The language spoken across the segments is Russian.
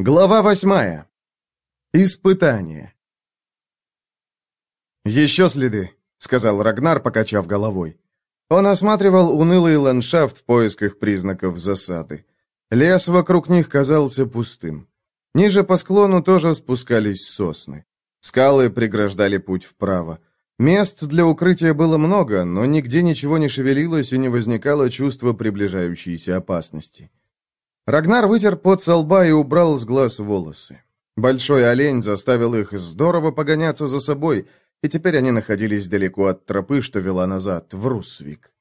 Глава восьмая. Испытание. «Еще следы», — сказал Рагнар, покачав головой. Он осматривал унылый ландшафт в поисках признаков засады. Лес вокруг них казался пустым. Ниже по склону тоже спускались сосны. Скалы преграждали путь вправо. Мест для укрытия было много, но нигде ничего не шевелилось и не возникало чувства приближающейся опасности. Рагнар вытер пот со лба и убрал с глаз волосы. Большой олень заставил их здорово погоняться за собой, и теперь они находились далеко от тропы, что вела назад, в Русвик.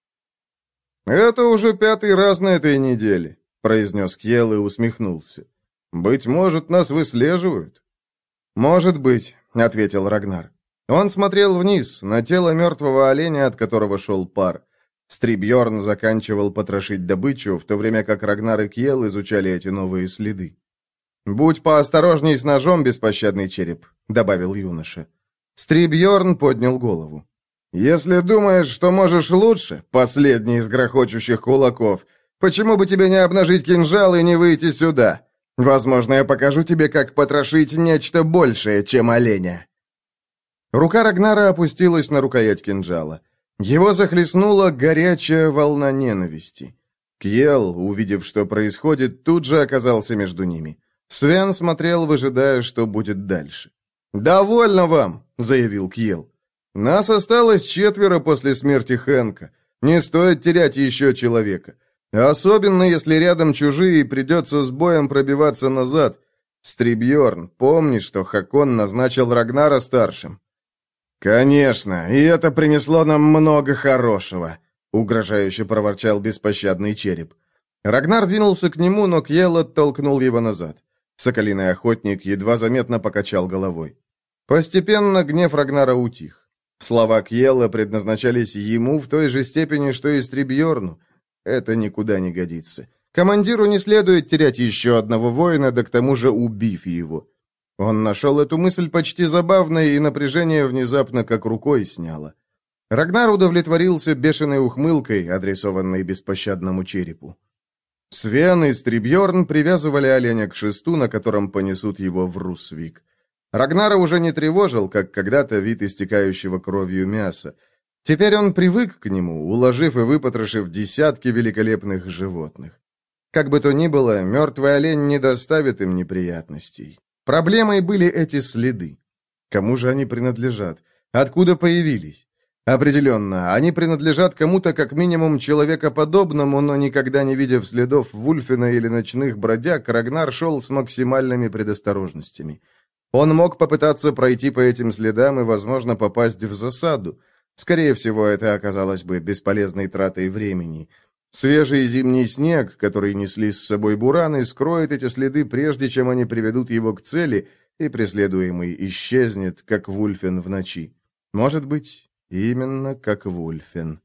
«Это уже пятый раз на этой неделе», — произнес Кьел и усмехнулся. «Быть может, нас выслеживают?» «Может быть», — ответил Рагнар. Он смотрел вниз, на тело мертвого оленя, от которого шел пар. Стрибьерн заканчивал потрошить добычу, в то время как Рагнар и Кьел изучали эти новые следы. «Будь поосторожней с ножом, беспощадный череп», — добавил юноша. Стрибьерн поднял голову. «Если думаешь, что можешь лучше, последний из грохочущих кулаков, почему бы тебе не обнажить кинжал и не выйти сюда? Возможно, я покажу тебе, как потрошить нечто большее, чем оленя». Рука Рагнара опустилась на рукоять кинжала. Его захлестнула горячая волна ненависти. Кьел, увидев, что происходит, тут же оказался между ними. Свен смотрел, выжидая, что будет дальше. «Довольно вам!» — заявил Кьел. «Нас осталось четверо после смерти Хэнка. Не стоит терять еще человека. Особенно, если рядом чужие и придется с боем пробиваться назад. Стрибьерн, помни, что Хакон назначил Рагнара старшим. «Конечно, и это принесло нам много хорошего», — угрожающе проворчал беспощадный череп. Рагнар двинулся к нему, но Кьел оттолкнул его назад. Соколиный охотник едва заметно покачал головой. Постепенно гнев Рагнара утих. Слова Кьелла предназначались ему в той же степени, что и Стрибьерну. Это никуда не годится. Командиру не следует терять еще одного воина, да к тому же убив его. Он нашел эту мысль почти забавной, и напряжение внезапно как рукой сняло. Рагнар удовлетворился бешеной ухмылкой, адресованной беспощадному черепу. Свен и Стрибьерн привязывали оленя к шесту, на котором понесут его в Русвик. Рагнара уже не тревожил, как когда-то вид истекающего кровью мяса. Теперь он привык к нему, уложив и выпотрошив десятки великолепных животных. Как бы то ни было, мертвый олень не доставит им неприятностей. Проблемой были эти следы. Кому же они принадлежат? Откуда появились? Определенно, они принадлежат кому-то как минимум человекоподобному, но никогда не видев следов Вульфина или ночных бродяг, Рагнар шел с максимальными предосторожностями. Он мог попытаться пройти по этим следам и, возможно, попасть в засаду. Скорее всего, это оказалось бы бесполезной тратой времени. Свежий зимний снег, который несли с собой бураны, скроет эти следы, прежде чем они приведут его к цели, и преследуемый исчезнет, как Вульфен в ночи. Может быть, именно как Вульфен.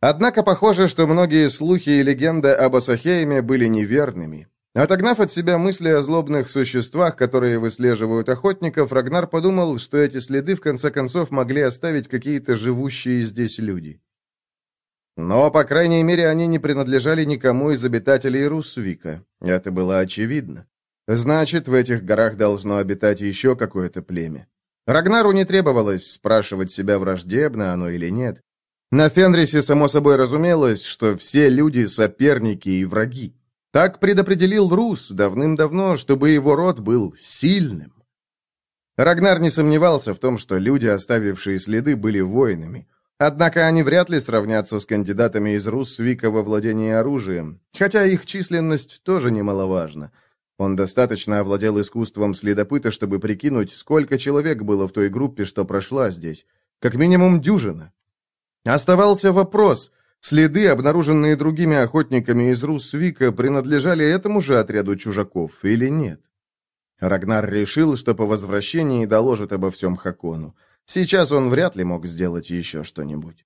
Однако похоже, что многие слухи и легенды об Асахейме были неверными. Отогнав от себя мысли о злобных существах, которые выслеживают охотников, Рагнар подумал, что эти следы в конце концов могли оставить какие-то живущие здесь люди. Но, по крайней мере, они не принадлежали никому из обитателей Русвика. Это было очевидно. Значит, в этих горах должно обитать еще какое-то племя. Рагнару не требовалось спрашивать себя, враждебно оно или нет. На Фенрисе, само собой, разумелось, что все люди — соперники и враги. Так предопределил Рус давным-давно, чтобы его род был сильным. Рагнар не сомневался в том, что люди, оставившие следы, были воинами. Однако они вряд ли сравнятся с кандидатами из Руссвика во владении оружием, хотя их численность тоже немаловажна. Он достаточно овладел искусством следопыта, чтобы прикинуть, сколько человек было в той группе, что прошла здесь. Как минимум дюжина. Оставался вопрос, следы, обнаруженные другими охотниками из Руссвика, принадлежали этому же отряду чужаков или нет? Рагнар решил, что по возвращении доложит обо всем Хакону. Сейчас он вряд ли мог сделать еще что-нибудь.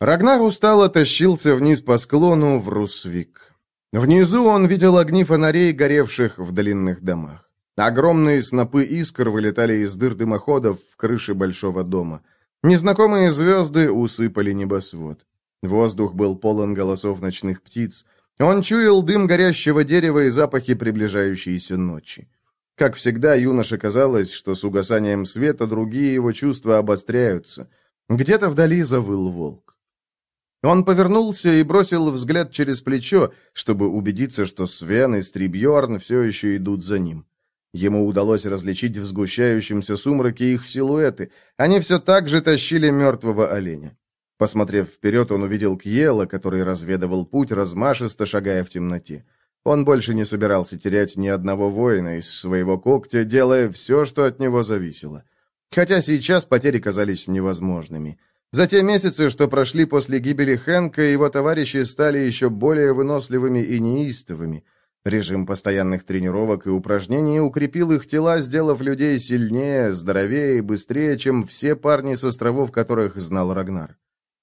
Рагнар устало тащился вниз по склону в Русвик. Внизу он видел огни фонарей, горевших в длинных домах. Огромные снопы искр вылетали из дыр дымоходов в крыше большого дома. Незнакомые звезды усыпали небосвод. Воздух был полон голосов ночных птиц. Он чуял дым горящего дерева и запахи приближающейся ночи. Как всегда, юноше казалось, что с угасанием света другие его чувства обостряются. Где-то вдали завыл волк. Он повернулся и бросил взгляд через плечо, чтобы убедиться, что Свен и Стрибьорн все еще идут за ним. Ему удалось различить в сгущающемся сумраке их силуэты. Они все так же тащили мертвого оленя. Посмотрев вперед, он увидел Кьела, который разведывал путь, размашисто шагая в темноте. Он больше не собирался терять ни одного воина из своего когтя, делая все, что от него зависело. Хотя сейчас потери казались невозможными. За те месяцы, что прошли после гибели Хэнка, его товарищи стали еще более выносливыми и неистовыми. Режим постоянных тренировок и упражнений укрепил их тела, сделав людей сильнее, здоровее и быстрее, чем все парни с островов, которых знал Рагнар.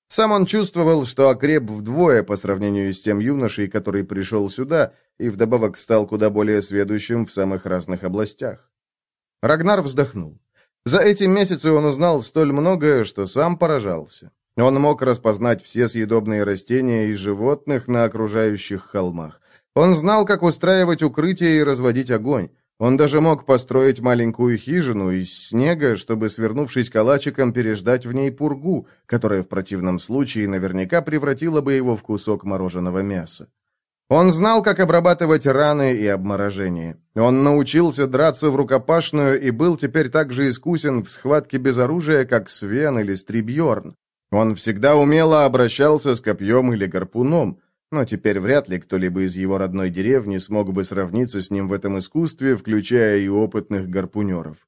Сам он чувствовал, что окреп вдвое по сравнению с тем юношей, который пришел сюда, и вдобавок стал куда более сведущим в самых разных областях. Рагнар вздохнул. За эти месяцы он узнал столь многое, что сам поражался. Он мог распознать все съедобные растения и животных на окружающих холмах. Он знал, как устраивать укрытие и разводить огонь. Он даже мог построить маленькую хижину из снега, чтобы, свернувшись калачиком, переждать в ней пургу, которая в противном случае наверняка превратила бы его в кусок мороженого мяса. Он знал, как обрабатывать раны и обморожение. Он научился драться в рукопашную и был теперь так же искусен в схватке без оружия, как Свен или Стрибьорн. Он всегда умело обращался с копьем или гарпуном, но теперь вряд ли кто-либо из его родной деревни смог бы сравниться с ним в этом искусстве, включая и опытных гарпунеров.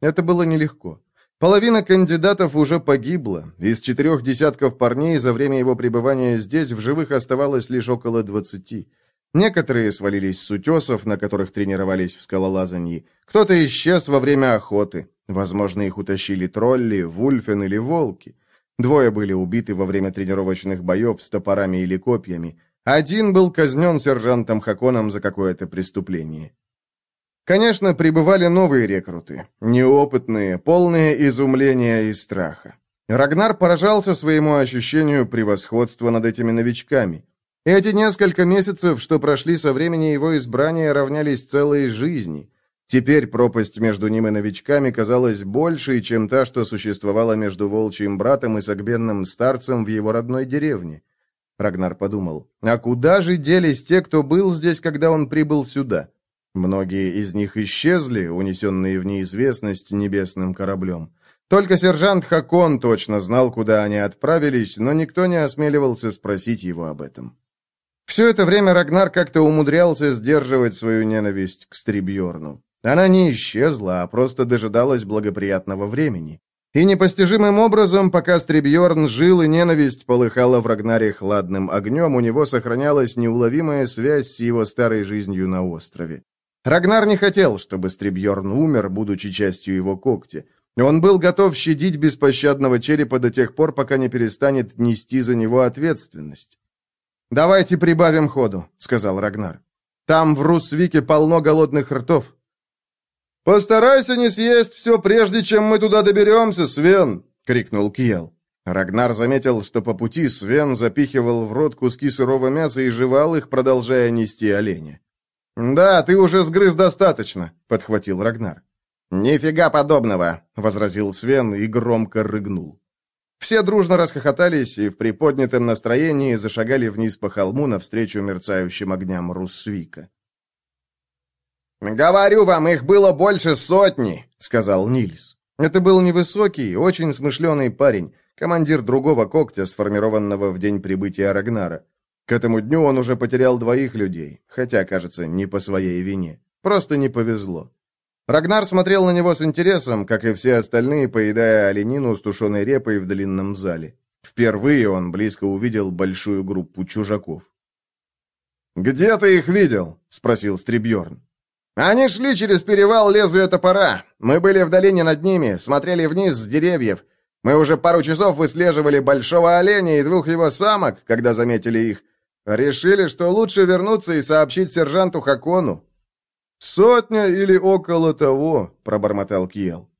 Это было нелегко. Половина кандидатов уже погибла. Из четырех десятков парней за время его пребывания здесь в живых оставалось лишь около двадцати. Некоторые свалились с утесов, на которых тренировались в скалолазании. Кто-то исчез во время охоты. Возможно, их утащили тролли, вульфен или волки. Двое были убиты во время тренировочных боев с топорами или копьями. Один был казнен сержантом Хаконом за какое-то преступление. Конечно, прибывали новые рекруты, неопытные, полные изумления и страха. Рагнар поражался своему ощущению превосходства над этими новичками. Эти несколько месяцев, что прошли со времени его избрания, равнялись целой жизни. Теперь пропасть между ним и новичками казалась большей, чем та, что существовала между волчьим братом и согбенным старцем в его родной деревне. Рагнар подумал, а куда же делись те, кто был здесь, когда он прибыл сюда? Многие из них исчезли, унесенные в неизвестность небесным кораблем. Только сержант Хакон точно знал, куда они отправились, но никто не осмеливался спросить его об этом. Все это время Рагнар как-то умудрялся сдерживать свою ненависть к Стрибьорну. Она не исчезла, а просто дожидалась благоприятного времени. И непостижимым образом, пока Стрибьорн жил и ненависть полыхала в Рагнаре хладным огнем, у него сохранялась неуловимая связь с его старой жизнью на острове. Рагнар не хотел, чтобы Стрибьорн умер, будучи частью его когтя. Он был готов щадить беспощадного черепа до тех пор, пока не перестанет нести за него ответственность. «Давайте прибавим ходу», — сказал Рагнар. «Там в Русвике полно голодных ртов. «Постарайся не съесть все, прежде чем мы туда доберемся, Свен!» — крикнул Кьел. Рагнар заметил, что по пути Свен запихивал в рот куски сырого мяса и жевал их, продолжая нести оленя. «Да, ты уже сгрыз достаточно», — подхватил Рагнар. «Нифига подобного», — возразил Свен и громко рыгнул. Все дружно расхохотались и в приподнятом настроении зашагали вниз по холму навстречу мерцающим огням Руссвика. «Говорю вам, их было больше сотни», — сказал Нильс. Это был невысокий, очень смышленый парень, командир другого когтя, сформированного в день прибытия Рагнара. К этому дню он уже потерял двоих людей, хотя, кажется, не по своей вине. Просто не повезло. Рагнар смотрел на него с интересом, как и все остальные, поедая оленину с тушеной репой в длинном зале. Впервые он близко увидел большую группу чужаков. «Где ты их видел?» — спросил Стрибьерн. Они шли через перевал лезвия топора. Мы были в долине над ними, смотрели вниз с деревьев. Мы уже пару часов выслеживали большого оленя и двух его самок, когда заметили их. Решили, что лучше вернуться и сообщить сержанту Хакону. «Сотня или около того», — пробормотал Киел.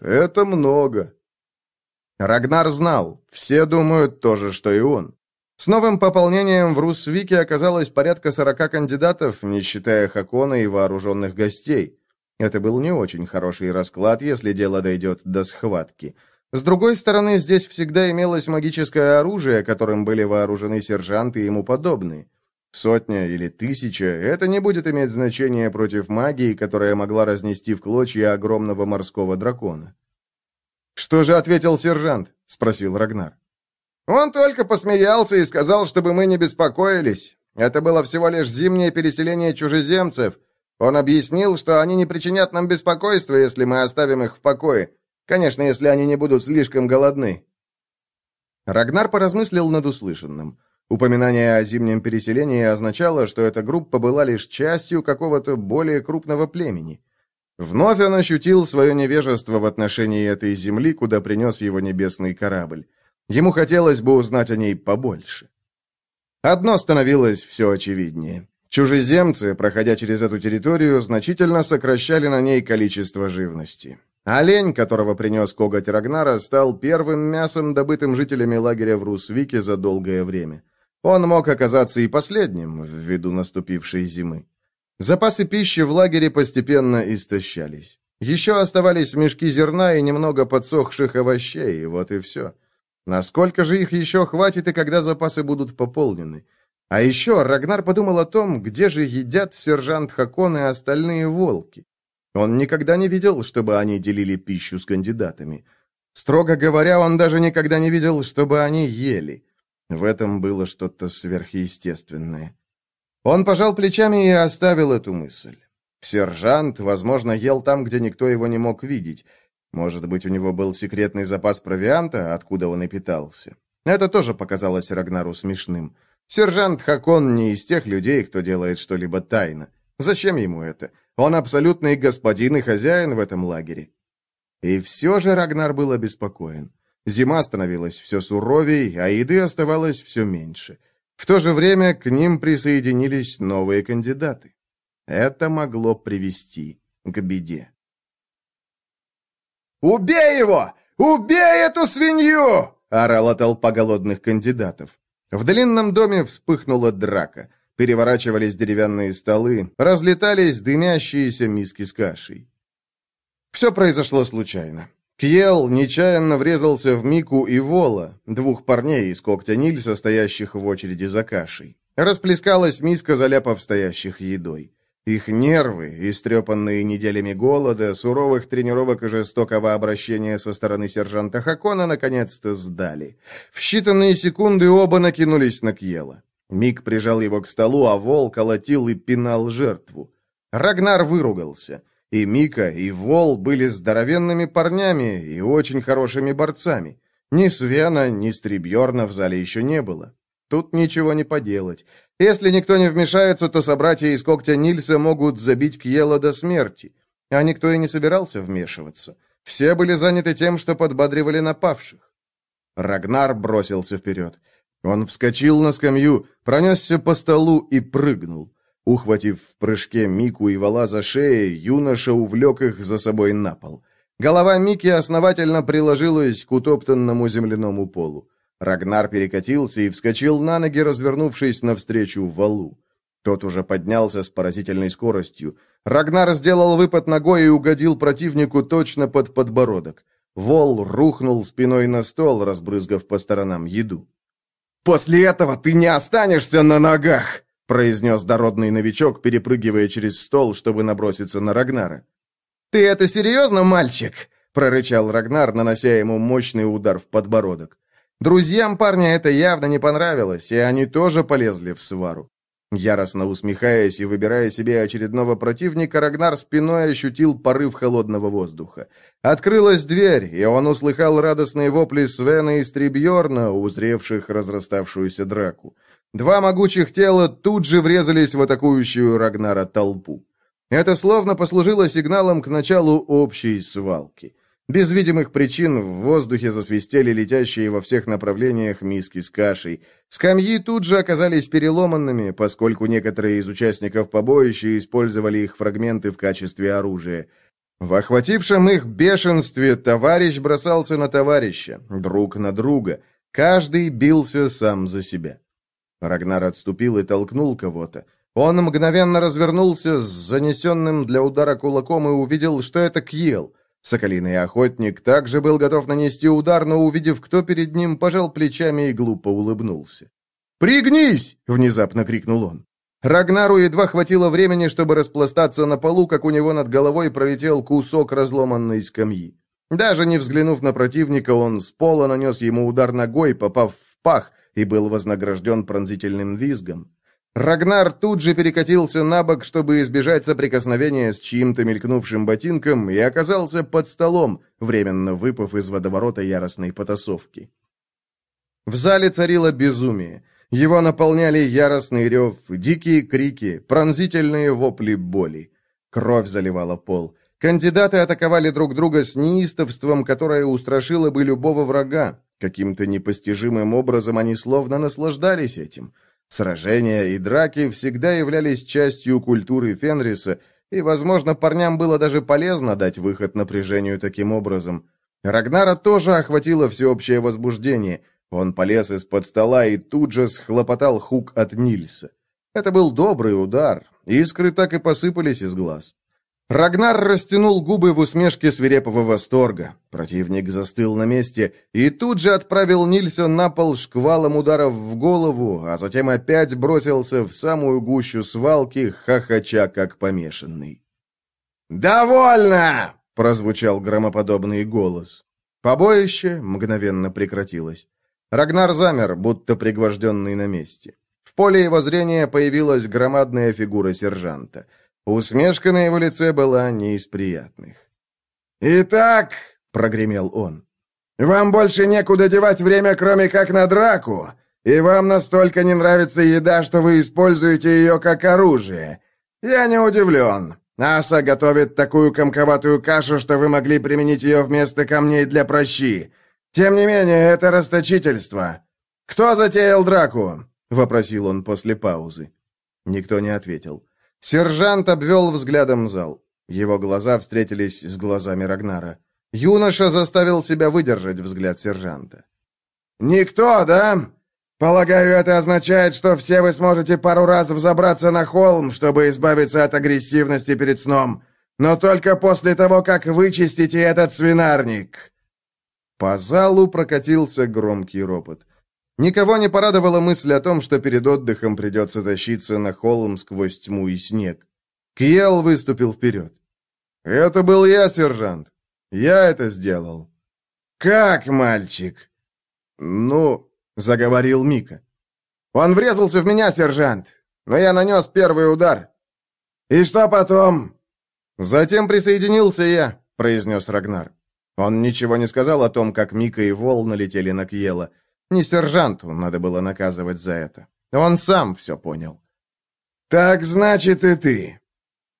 «Это много». Рагнар знал, все думают то же, что и он. С новым пополнением в Русвике оказалось порядка 40 кандидатов, не считая Хакона и вооруженных гостей. Это был не очень хороший расклад, если дело дойдет до схватки. С другой стороны, здесь всегда имелось магическое оружие, которым были вооружены сержанты и ему подобные. Сотня или тысяча – это не будет иметь значения против магии, которая могла разнести в клочья огромного морского дракона. «Что же ответил сержант?» – спросил Рагнар. «Он только посмеялся и сказал, чтобы мы не беспокоились. Это было всего лишь зимнее переселение чужеземцев. Он объяснил, что они не причинят нам беспокойства, если мы оставим их в покое. Конечно, если они не будут слишком голодны». Рагнар поразмыслил над услышанным. Упоминание о зимнем переселении означало, что эта группа была лишь частью какого-то более крупного племени. Вновь он ощутил свое невежество в отношении этой земли, куда принес его небесный корабль. Ему хотелось бы узнать о ней побольше. Одно становилось все очевиднее. Чужеземцы, проходя через эту территорию, значительно сокращали на ней количество живности. Олень, которого принес коготь Рагнара, стал первым мясом, добытым жителями лагеря в Русвике за долгое время. Он мог оказаться и последним, ввиду наступившей зимы. Запасы пищи в лагере постепенно истощались. Еще оставались мешки зерна и немного подсохших овощей, вот и все. Насколько же их еще хватит и когда запасы будут пополнены? А еще Рагнар подумал о том, где же едят сержант Хакон и остальные волки. Он никогда не видел, чтобы они делили пищу с кандидатами. Строго говоря, он даже никогда не видел, чтобы они ели. В этом было что-то сверхъестественное. Он пожал плечами и оставил эту мысль. Сержант, возможно, ел там, где никто его не мог видеть. Может быть, у него был секретный запас провианта, откуда он и питался. Это тоже показалось Рагнару смешным. Сержант Хакон не из тех людей, кто делает что-либо тайно. Зачем ему это? Он абсолютный господин и хозяин в этом лагере. И все же Рагнар был обеспокоен. Зима становилась все суровей, а еды оставалось все меньше. В то же время к ним присоединились новые кандидаты. Это могло привести к беде. «Убей его! Убей эту свинью!» — орала толпа голодных кандидатов. В длинном доме вспыхнула драка. Переворачивались деревянные столы, разлетались дымящиеся миски с кашей. Все произошло случайно. Кьел нечаянно врезался в Мику и Вола, двух парней из когтя Нильса, стоящих в очереди за кашей. Расплескалась миска, заляпав стоящих едой. Их нервы, истрепанные неделями голода, суровых тренировок и жестокого обращения со стороны сержанта Хакона, наконец-то сдали. В считанные секунды оба накинулись на Кьела. Мик прижал его к столу, а Вол колотил и пинал жертву. Рагнар выругался. И Мика, и Вол были здоровенными парнями и очень хорошими борцами. Ни Свена, ни Стрибьерна в зале еще не было. Тут ничего не поделать. Если никто не вмешается, то собратья из когтя Нильса могут забить Кьела до смерти. А никто и не собирался вмешиваться. Все были заняты тем, что подбадривали напавших. Рагнар бросился вперед. Он вскочил на скамью, пронесся по столу и прыгнул. Ухватив в прыжке Мику и Вала за шеи, юноша увлек их за собой на пол. Голова Мики основательно приложилась к утоптанному земляному полу. Рагнар перекатился и вскочил на ноги, развернувшись навстречу Валу. Тот уже поднялся с поразительной скоростью. Рагнар сделал выпад ногой и угодил противнику точно под подбородок. Вол рухнул спиной на стол, разбрызгав по сторонам еду. «После этого ты не останешься на ногах!» произнес дородный новичок, перепрыгивая через стол, чтобы наброситься на Рагнара. «Ты это серьезно, мальчик?» — прорычал Рагнар, нанося ему мощный удар в подбородок. Друзьям парня это явно не понравилось, и они тоже полезли в свару. Яростно усмехаясь и выбирая себе очередного противника, Рагнар спиной ощутил порыв холодного воздуха. Открылась дверь, и он услыхал радостные вопли Свена и Стрибьорна, узревших разраставшуюся драку. Два могучих тела тут же врезались в атакующую Рагнара толпу. Это словно послужило сигналом к началу общей свалки. Без видимых причин в воздухе засвистели летящие во всех направлениях миски с кашей. Скамьи тут же оказались переломанными, поскольку некоторые из участников побоища использовали их фрагменты в качестве оружия. В охватившем их бешенстве товарищ бросался на товарища, друг на друга. Каждый бился сам за себя. Рагнар отступил и толкнул кого-то. Он мгновенно развернулся с занесенным для удара кулаком и увидел, что это Кьел. Соколиный охотник также был готов нанести удар, но, увидев, кто перед ним, пожал плечами и глупо улыбнулся. «Пригнись!» — внезапно крикнул он. Рагнару едва хватило времени, чтобы распластаться на полу, как у него над головой пролетел кусок разломанной скамьи. Даже не взглянув на противника, он с пола нанес ему удар ногой, попав в пах, и был вознагражден пронзительным визгом. Рагнар тут же перекатился на бок, чтобы избежать соприкосновения с чьим-то мелькнувшим ботинком, и оказался под столом, временно выпав из водоворота яростной потасовки. В зале царило безумие. Его наполняли яростный рев, дикие крики, пронзительные вопли боли. Кровь заливала пол. Кандидаты атаковали друг друга с неистовством, которое устрашило бы любого врага. Каким-то непостижимым образом они словно наслаждались этим – Сражения и драки всегда являлись частью культуры Фенриса, и, возможно, парням было даже полезно дать выход напряжению таким образом. Рагнара тоже охватило всеобщее возбуждение. Он полез из-под стола и тут же схлопотал хук от Нильса. Это был добрый удар, искры так и посыпались из глаз. Рагнар растянул губы в усмешке свирепого восторга. Противник застыл на месте и тут же отправил Нильса на пол шквалом ударов в голову, а затем опять бросился в самую гущу свалки, хохоча как помешанный. «Довольно!» — прозвучал громоподобный голос. Побоище мгновенно прекратилось. Рагнар замер, будто пригвожденный на месте. В поле его зрения появилась громадная фигура сержанта — Усмешка на его лице была не из приятных. «Итак», — прогремел он, — «вам больше некуда девать время, кроме как на драку, и вам настолько не нравится еда, что вы используете ее как оружие. Я не удивлен. Аса готовит такую комковатую кашу, что вы могли применить ее вместо камней для прощи. Тем не менее, это расточительство. Кто затеял драку?» — вопросил он после паузы. Никто не ответил. Сержант обвел взглядом зал. Его глаза встретились с глазами Рагнара. Юноша заставил себя выдержать взгляд сержанта. «Никто, да? Полагаю, это означает, что все вы сможете пару раз взобраться на холм, чтобы избавиться от агрессивности перед сном, но только после того, как вычистите этот свинарник». По залу прокатился громкий ропот. Никого не порадовала мысль о том, что перед отдыхом придется тащиться на холм сквозь тьму и снег. Кьел выступил вперед. «Это был я, сержант. Я это сделал». «Как, мальчик?» «Ну», — заговорил Мика. «Он врезался в меня, сержант, но я нанес первый удар». «И что потом?» «Затем присоединился я», — произнес Рагнар. Он ничего не сказал о том, как Мика и Вол налетели на Кьела. Не сержанту надо было наказывать за это. Он сам все понял. «Так значит и ты».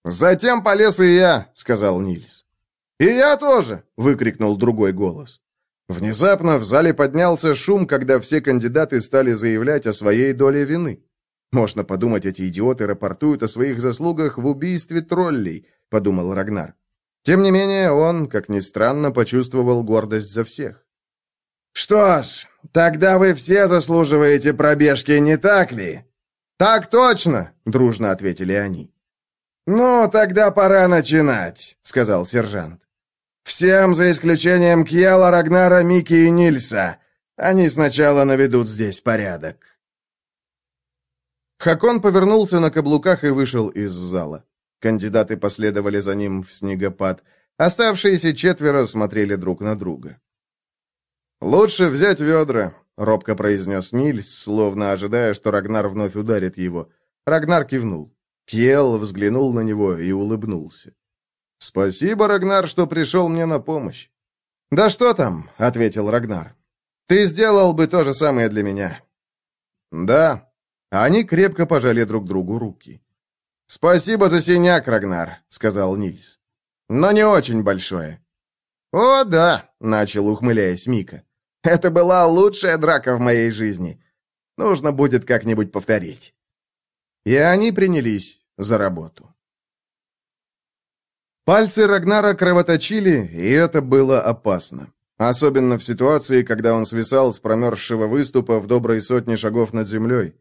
«Затем полез и я», — сказал Нильс. «И я тоже!» — выкрикнул другой голос. Внезапно в зале поднялся шум, когда все кандидаты стали заявлять о своей доле вины. «Можно подумать, эти идиоты рапортуют о своих заслугах в убийстве троллей», — подумал Рагнар. Тем не менее, он, как ни странно, почувствовал гордость за всех. «Что ж, тогда вы все заслуживаете пробежки, не так ли?» «Так точно!» — дружно ответили они. «Ну, тогда пора начинать», — сказал сержант. «Всем, за исключением Кьяла, Рагнара, Мики и Нильса. Они сначала наведут здесь порядок». Хакон повернулся на каблуках и вышел из зала. Кандидаты последовали за ним в снегопад. Оставшиеся четверо смотрели друг на друга. «Лучше взять ведра», — робко произнес Нильс, словно ожидая, что Рагнар вновь ударит его. Рагнар кивнул. Кьел взглянул на него и улыбнулся. «Спасибо, Рагнар, что пришел мне на помощь». «Да что там?» — ответил Рагнар. «Ты сделал бы то же самое для меня». «Да». Они крепко пожали друг другу руки. «Спасибо за синяк, Рагнар», — сказал Нильс. «Но не очень большое». «О, да», — начал, ухмыляясь Мика. «Это была лучшая драка в моей жизни. Нужно будет как-нибудь повторить». И они принялись за работу. Пальцы Рагнара кровоточили, и это было опасно. Особенно в ситуации, когда он свисал с промерзшего выступа в доброй сотне шагов над землей.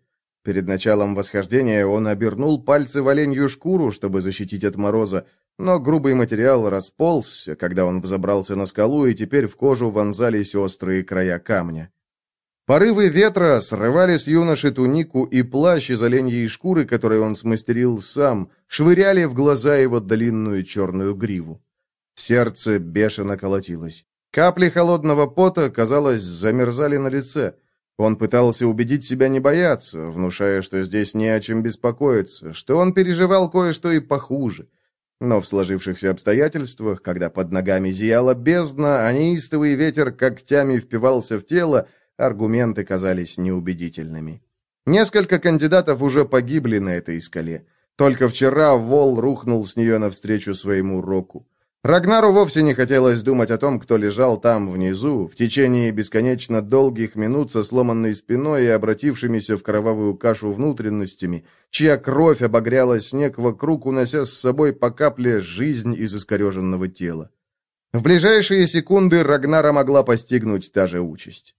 Перед началом восхождения он обернул пальцы в оленью шкуру, чтобы защитить от мороза, но грубый материал расползся, когда он взобрался на скалу, и теперь в кожу вонзались острые края камня. Порывы ветра срывали с юноши тунику и плащ из оленьей шкуры, который он смастерил сам, швыряли в глаза его длинную черную гриву. Сердце бешено колотилось. Капли холодного пота, казалось, замерзали на лице. Он пытался убедить себя не бояться, внушая, что здесь не о чем беспокоиться, что он переживал кое-что и похуже. Но в сложившихся обстоятельствах, когда под ногами зияла бездна, а неистовый ветер когтями впивался в тело, аргументы казались неубедительными. Несколько кандидатов уже погибли на этой скале. Только вчера Вол рухнул с нее навстречу своему року. Рагнару вовсе не хотелось думать о том, кто лежал там, внизу, в течение бесконечно долгих минут со сломанной спиной и обратившимися в кровавую кашу внутренностями, чья кровь обогряла снег вокруг, унося с собой по капле жизнь из искореженного тела. В ближайшие секунды Рагнара могла постигнуть та же участь.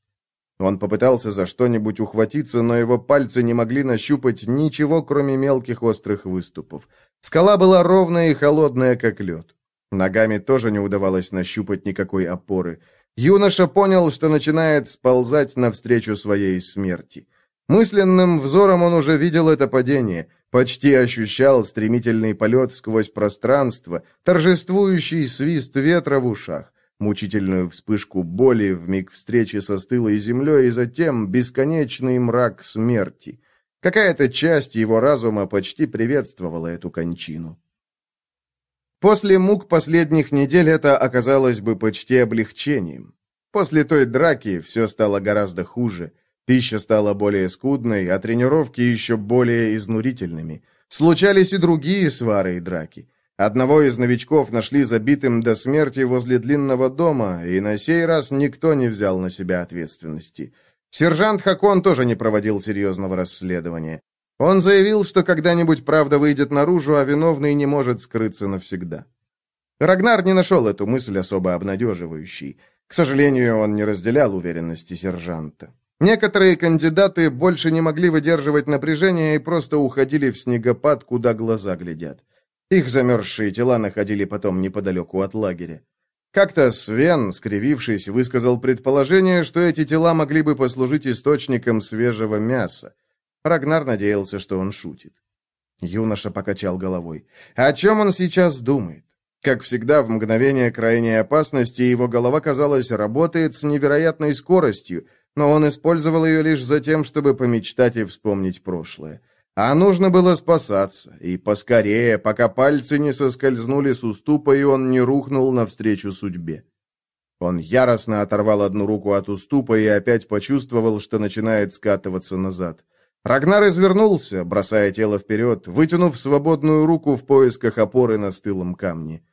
Он попытался за что-нибудь ухватиться, но его пальцы не могли нащупать ничего, кроме мелких острых выступов. Скала была ровная и холодная, как лед. Ногами тоже не удавалось нащупать никакой опоры. Юноша понял, что начинает сползать навстречу своей смерти. Мысленным взором он уже видел это падение, почти ощущал стремительный полет сквозь пространство, торжествующий свист ветра в ушах, мучительную вспышку боли в миг встречи со стылой землей и затем бесконечный мрак смерти. Какая-то часть его разума почти приветствовала эту кончину. После мук последних недель это оказалось бы почти облегчением. После той драки все стало гораздо хуже. Пища стала более скудной, а тренировки еще более изнурительными. Случались и другие свары и драки. Одного из новичков нашли забитым до смерти возле длинного дома, и на сей раз никто не взял на себя ответственности. Сержант Хакон тоже не проводил серьезного расследования. Он заявил, что когда-нибудь правда выйдет наружу, а виновный не может скрыться навсегда. Рагнар не нашел эту мысль особо обнадеживающей. К сожалению, он не разделял уверенности сержанта. Некоторые кандидаты больше не могли выдерживать напряжение и просто уходили в снегопад, куда глаза глядят. Их замерзшие тела находили потом неподалеку от лагеря. Как-то Свен, скривившись, высказал предположение, что эти тела могли бы послужить источником свежего мяса. Рагнар надеялся, что он шутит. Юноша покачал головой. О чем он сейчас думает? Как всегда, в мгновение крайней опасности его голова, казалось, работает с невероятной скоростью, но он использовал ее лишь за тем, чтобы помечтать и вспомнить прошлое. А нужно было спасаться, и поскорее, пока пальцы не соскользнули с уступа, и он не рухнул навстречу судьбе. Он яростно оторвал одну руку от уступа и опять почувствовал, что начинает скатываться назад. Рагнар извернулся, бросая тело вперед, вытянув свободную руку в поисках опоры на стылом камне.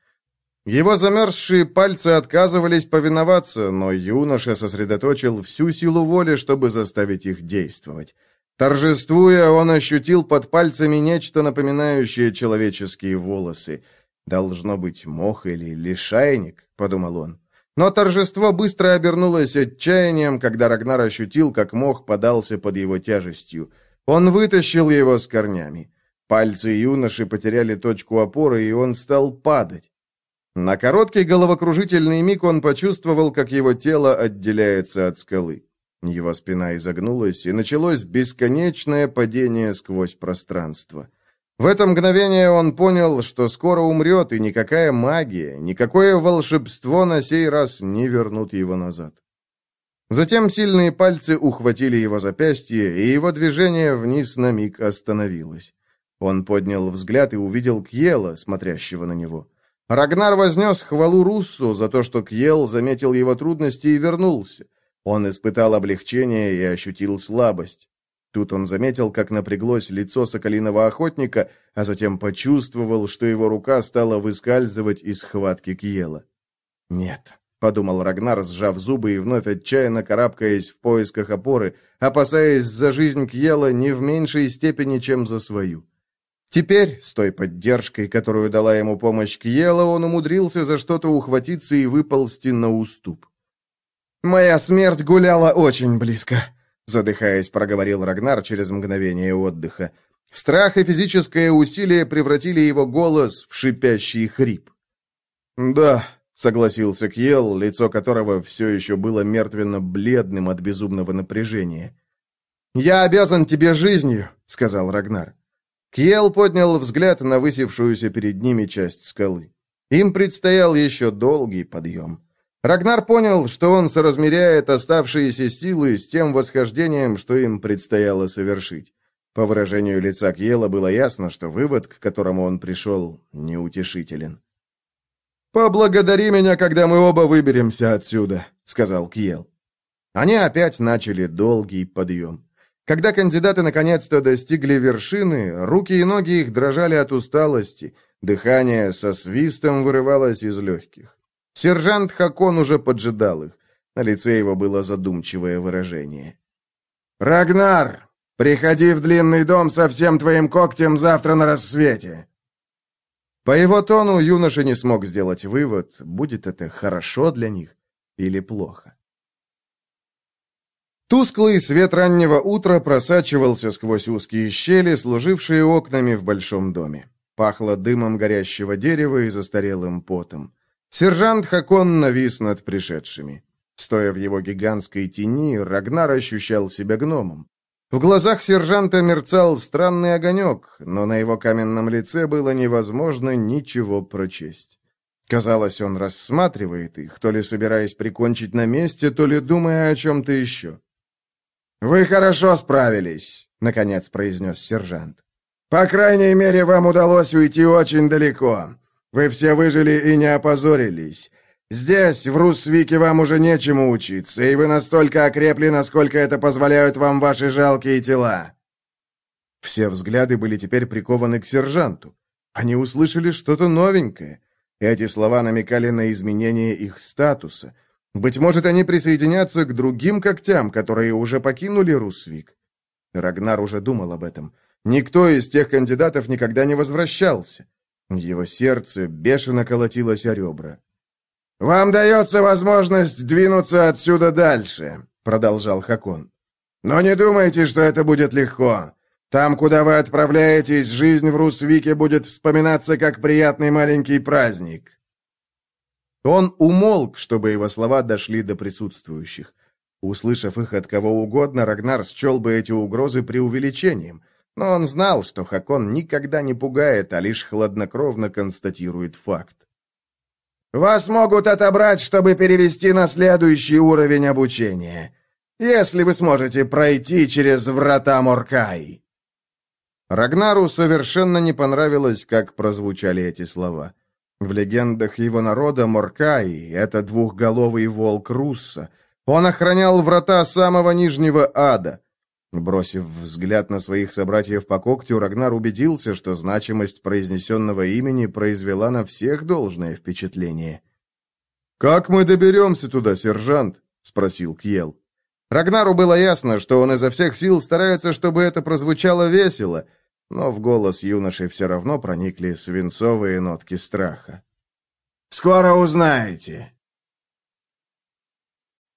Его замерзшие пальцы отказывались повиноваться, но юноша сосредоточил всю силу воли, чтобы заставить их действовать. Торжествуя, он ощутил под пальцами нечто напоминающее человеческие волосы. «Должно быть мох или лишайник», — подумал он. Но торжество быстро обернулось отчаянием, когда Рагнар ощутил, как мох подался под его тяжестью. Он вытащил его с корнями. Пальцы юноши потеряли точку опоры, и он стал падать. На короткий головокружительный миг он почувствовал, как его тело отделяется от скалы. Его спина изогнулась, и началось бесконечное падение сквозь пространство. В это мгновение он понял, что скоро умрет, и никакая магия, никакое волшебство на сей раз не вернут его назад. Затем сильные пальцы ухватили его запястье, и его движение вниз на миг остановилось. Он поднял взгляд и увидел Кьела, смотрящего на него. Рагнар вознес хвалу Руссу за то, что Кьел заметил его трудности и вернулся. Он испытал облегчение и ощутил слабость. Тут он заметил, как напряглось лицо соколиного охотника, а затем почувствовал, что его рука стала выскальзывать из хватки Кьела. «Нет», — подумал Рагнар, сжав зубы и вновь отчаянно карабкаясь в поисках опоры, опасаясь за жизнь Кьела не в меньшей степени, чем за свою. Теперь, с той поддержкой, которую дала ему помощь Кьела, он умудрился за что-то ухватиться и выползти на уступ. «Моя смерть гуляла очень близко», — задыхаясь, проговорил Рагнар через мгновение отдыха. Страх и физическое усилие превратили его голос в шипящий хрип. «Да», — согласился Кьел, лицо которого все еще было мертвенно-бледным от безумного напряжения. «Я обязан тебе жизнью», — сказал Рагнар. Кьел поднял взгляд на высевшуюся перед ними часть скалы. Им предстоял еще долгий подъем. Рагнар понял, что он соразмеряет оставшиеся силы с тем восхождением, что им предстояло совершить. По выражению лица Кьела было ясно, что вывод, к которому он пришел, неутешителен. «Поблагодари меня, когда мы оба выберемся отсюда», — сказал Кьел. Они опять начали долгий подъем. Когда кандидаты наконец-то достигли вершины, руки и ноги их дрожали от усталости, дыхание со свистом вырывалось из легких. Сержант Хакон уже поджидал их. На лице его было задумчивое выражение. «Рагнар, приходи в длинный дом со всем твоим когтем завтра на рассвете!» По его тону юноша не смог сделать вывод, будет это хорошо для них или плохо. Тусклый свет раннего утра просачивался сквозь узкие щели, служившие окнами в большом доме. Пахло дымом горящего дерева и застарелым потом. Сержант Хакон навис над пришедшими. Стоя в его гигантской тени, Рагнар ощущал себя гномом. В глазах сержанта мерцал странный огонек, но на его каменном лице было невозможно ничего прочесть. Казалось, он рассматривает их, то ли собираясь прикончить на месте, то ли думая о чем-то еще. «Вы хорошо справились», — наконец произнес сержант. «По крайней мере, вам удалось уйти очень далеко. Вы все выжили и не опозорились. Здесь, в Русвике, вам уже нечему учиться, и вы настолько окрепли, насколько это позволяют вам ваши жалкие тела». Все взгляды были теперь прикованы к сержанту. Они услышали что-то новенькое. Эти слова намекали на изменение их статуса, быть может, они присоединятся к другим когтям, которые уже покинули Русвик. Рагнар уже думал об этом. Никто из тех кандидатов никогда не возвращался. Его сердце бешено колотилось о ребра. «Вам дается возможность двинуться отсюда дальше», — продолжал Хакон. «Но не думайте, что это будет легко. Там, куда вы отправляетесь, жизнь в Русвике будет вспоминаться как приятный маленький праздник. Он умолк, чтобы его слова дошли до присутствующих. Услышав их от кого угодно, Рагнар счел бы эти угрозы преувеличением, но он знал, что Хакон никогда не пугает, а лишь хладнокровно констатирует факт. «Вас могут отобрать, чтобы перевести на следующий уровень обучения, если вы сможете пройти через врата Моркай». Рагнару совершенно не понравилось, как прозвучали эти слова. В легендах его народа Моркаи — это двухголовый волк Русса. Он охранял врата самого нижнего ада. Бросив взгляд на своих собратьев по когтю, Рагнар убедился, что значимость произнесенного имени произвела на всех должное впечатление. «Как мы доберемся туда, сержант?» — спросил Кьел. Рагнару было ясно, что он изо всех сил старается, чтобы это прозвучало весело — но в голос юноши все равно проникли свинцовые нотки страха. «Скоро узнаете»,